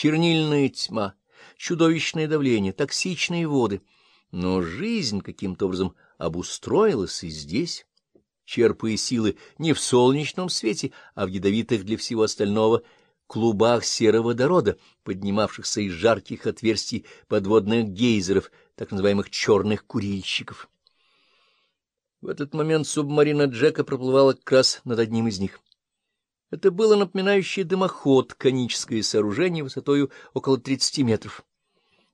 чернильная тьма, чудовищное давление, токсичные воды. Но жизнь каким-то образом обустроилась и здесь, черпая силы не в солнечном свете, а в ядовитых для всего остального клубах сероводорода, поднимавшихся из жарких отверстий подводных гейзеров, так называемых черных курильщиков. В этот момент субмарина Джека проплывала как раз над одним из них. Это было напоминающее дымоход коническое сооружение высотою около 30 метров.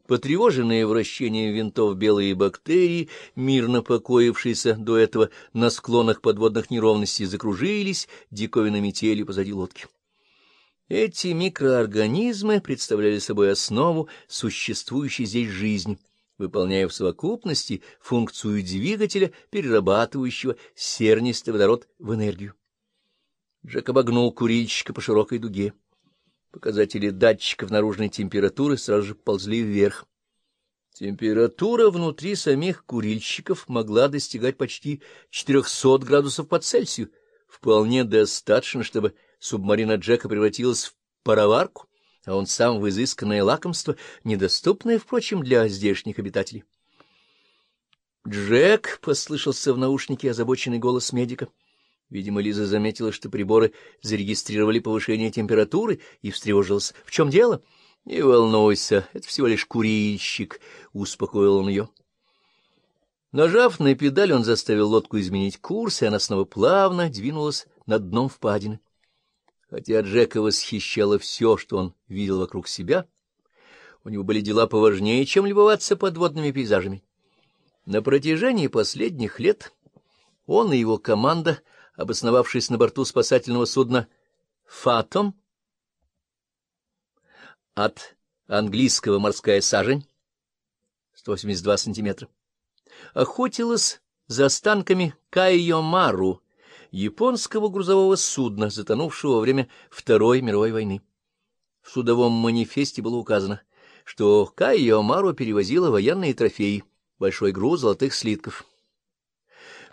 Потревоженные вращением винтов белые бактерии, мирно покоившиеся до этого на склонах подводных неровностей, закружились диковинными теле позади лодки. Эти микроорганизмы представляли собой основу существующей здесь жизни, выполняя в совокупности функцию двигателя, перерабатывающего сернистый водород в энергию. Джек обогнул курильщика по широкой дуге. Показатели датчиков наружной температуры сразу же ползли вверх. Температура внутри самих курильщиков могла достигать почти 400 градусов по Цельсию, вполне достаточно, чтобы субмарина Джека превратилась в пароварку, а он сам в изысканное лакомство, недоступное, впрочем, для здешних обитателей. «Джек!» — послышался в наушнике озабоченный голос медика — Видимо, Лиза заметила, что приборы зарегистрировали повышение температуры, и встревожилась. — В чем дело? — Не волнуйся, это всего лишь курильщик, — успокоил он ее. Нажав на педаль, он заставил лодку изменить курс, и она снова плавно двинулась над дном впадины. Хотя Джека восхищало все, что он видел вокруг себя, у него были дела поважнее, чем любоваться подводными пейзажами. На протяжении последних лет он и его команда — обосновавшись на борту спасательного судна «Фатом» от английского «Морская сажень» 182 сантиметра, охотилась за останками Кайомару, японского грузового судна, затонувшего во время Второй мировой войны. В судовом манифесте было указано, что Кайомару перевозила военные трофеи, большой груз золотых слитков.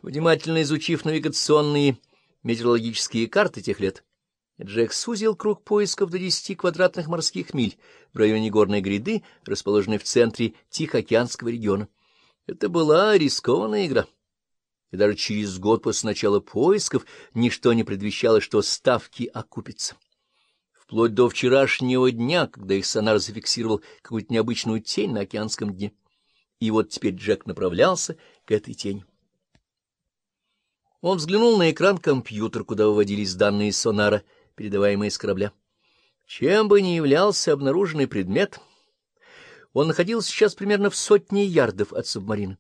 Внимательно изучив навигационные метеорологические карты тех лет, Джек сузил круг поисков до 10 квадратных морских миль в районе горной гряды, расположенной в центре Тихоокеанского региона. Это была рискованная игра. И даже через год после начала поисков ничто не предвещало, что ставки окупятся. Вплоть до вчерашнего дня, когда их сонар зафиксировал какую-то необычную тень на океанском дне. И вот теперь Джек направлялся к этой тени. Он взглянул на экран компьютер, куда выводились данные сонара, передаваемые с корабля. Чем бы ни являлся обнаруженный предмет, он находился сейчас примерно в сотне ярдов от субмарины.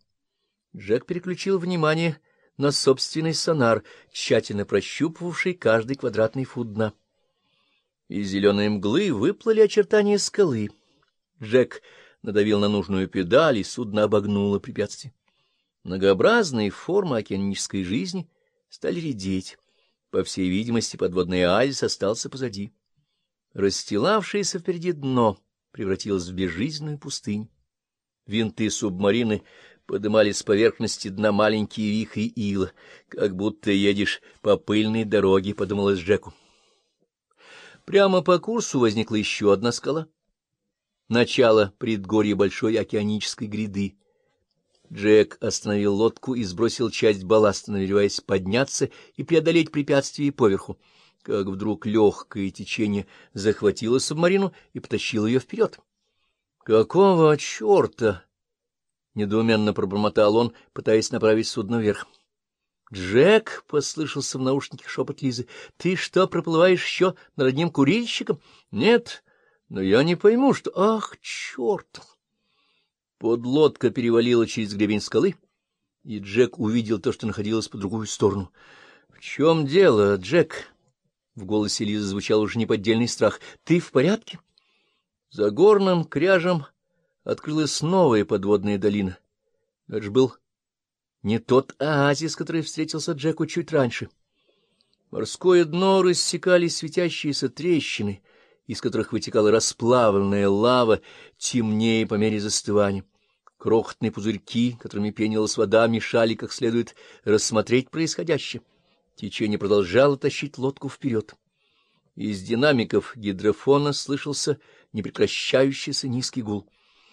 Джек переключил внимание на собственный сонар, тщательно прощупывавший каждый квадратный фут дна. Из зеленой мглы выплыли очертания скалы. Джек надавил на нужную педаль, и судно обогнуло препятствие. Многообразные формы океанической жизни стали редеть. По всей видимости, подводный оазис остался позади. Расстилавшееся впереди дно превратилось в безжизненную пустыню. Винты субмарины подымали с поверхности дна маленькие вихри ила, как будто едешь по пыльной дороге, — подумалось Джеку. Прямо по курсу возникла еще одна скала. Начало предгорья большой океанической гряды, Джек остановил лодку и сбросил часть балласта, намереваясь подняться и преодолеть препятствие поверху, как вдруг легкое течение захватило субмарину и потащило ее вперед. — Какого черта? — недоуменно пробормотал он, пытаясь направить судно вверх. — Джек, — послышался в наушнике шепот Лизы, — ты что, проплываешь еще над одним курильщиком? — Нет, но я не пойму, что... Ах, черт! Подлодка перевалила через гребень скалы, и Джек увидел то, что находилось по другую сторону. — В чем дело, Джек? В голосе Лизы звучал уже неподдельный страх. — Ты в порядке? За горным кряжем открылась новая подводная долина. Это же был не тот оазис, который встретился Джеку чуть раньше. Морское дно рассекали светящиеся трещины, из которых вытекала расплавленная лава, темнее по мере застывания. Крохотные пузырьки, которыми пенилась вода, мешали как следует рассмотреть происходящее. Течение продолжало тащить лодку вперед. Из динамиков гидрофона слышался непрекращающийся низкий гул.